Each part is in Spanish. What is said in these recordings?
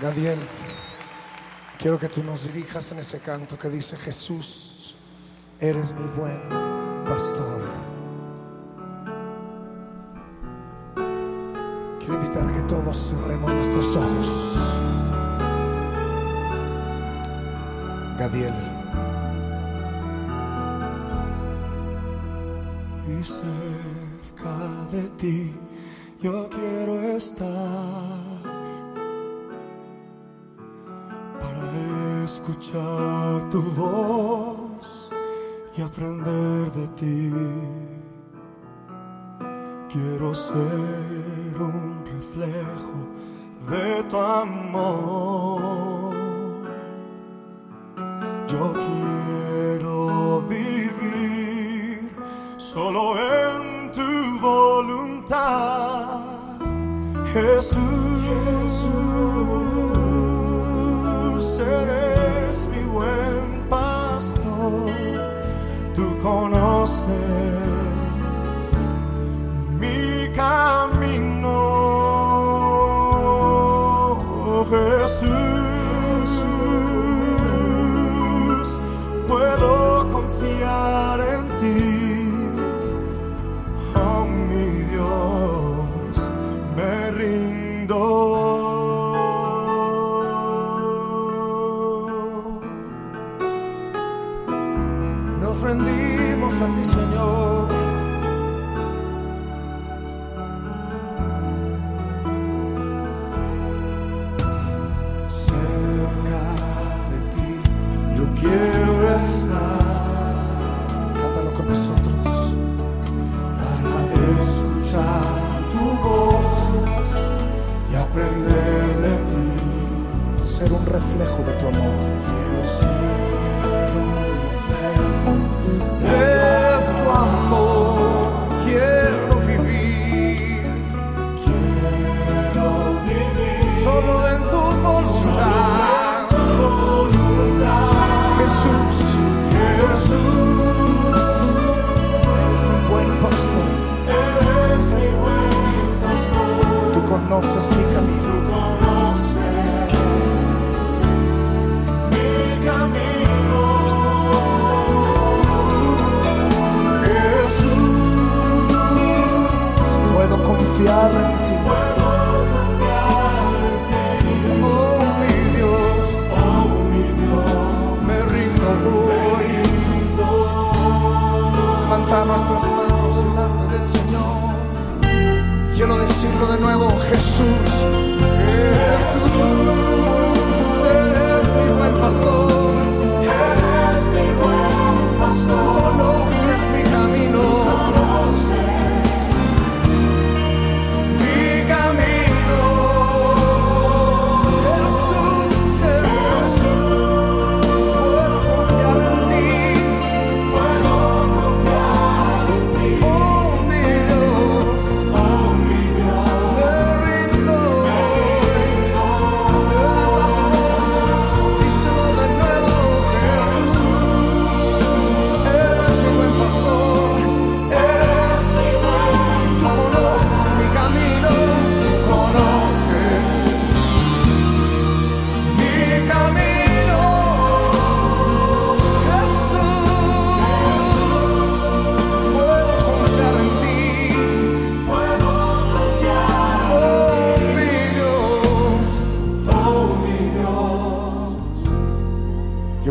Gadiel, quiero que tú nos dirijas en ese canto que dice, Jesús, eres mi buen pastor. Quiero invitar a que todos cerremos nuestros ojos. Gadiel. Y cerca de ti yo quiero estar escuchar tu voz y aprender de ti. Quiero ser un reflejo de tu amor. Yo quiero vivir solo en tu voluntad, Jesús. Eres conoces mi camino, Jesús. Nos rendimos a ti, Señor. Cerca de ti yo quiero estar Cántalo con nosotros. para escuchar tu voz y aprender de ti. Ser un reflejo de tu amor. Quiero ser nuevo, Jesús. Jesús,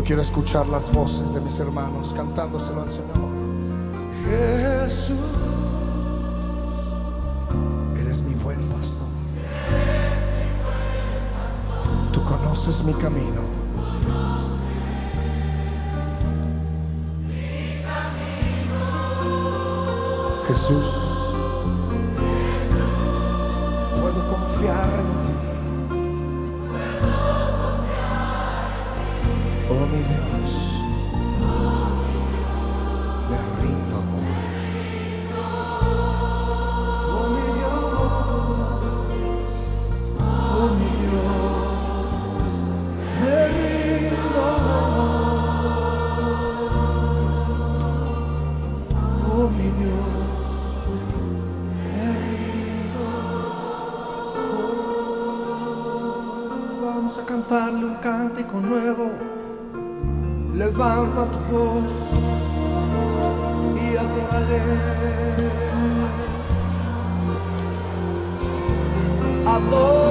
quiero escuchar las voces de mis hermanos cantándoselo al Señor. Jesús, eres mi buen pastor. Tú conoces mi camino. Jesús, puedo confiar en cantarle un cántico nuevo. Levanta tu voz y adórale. Adórale.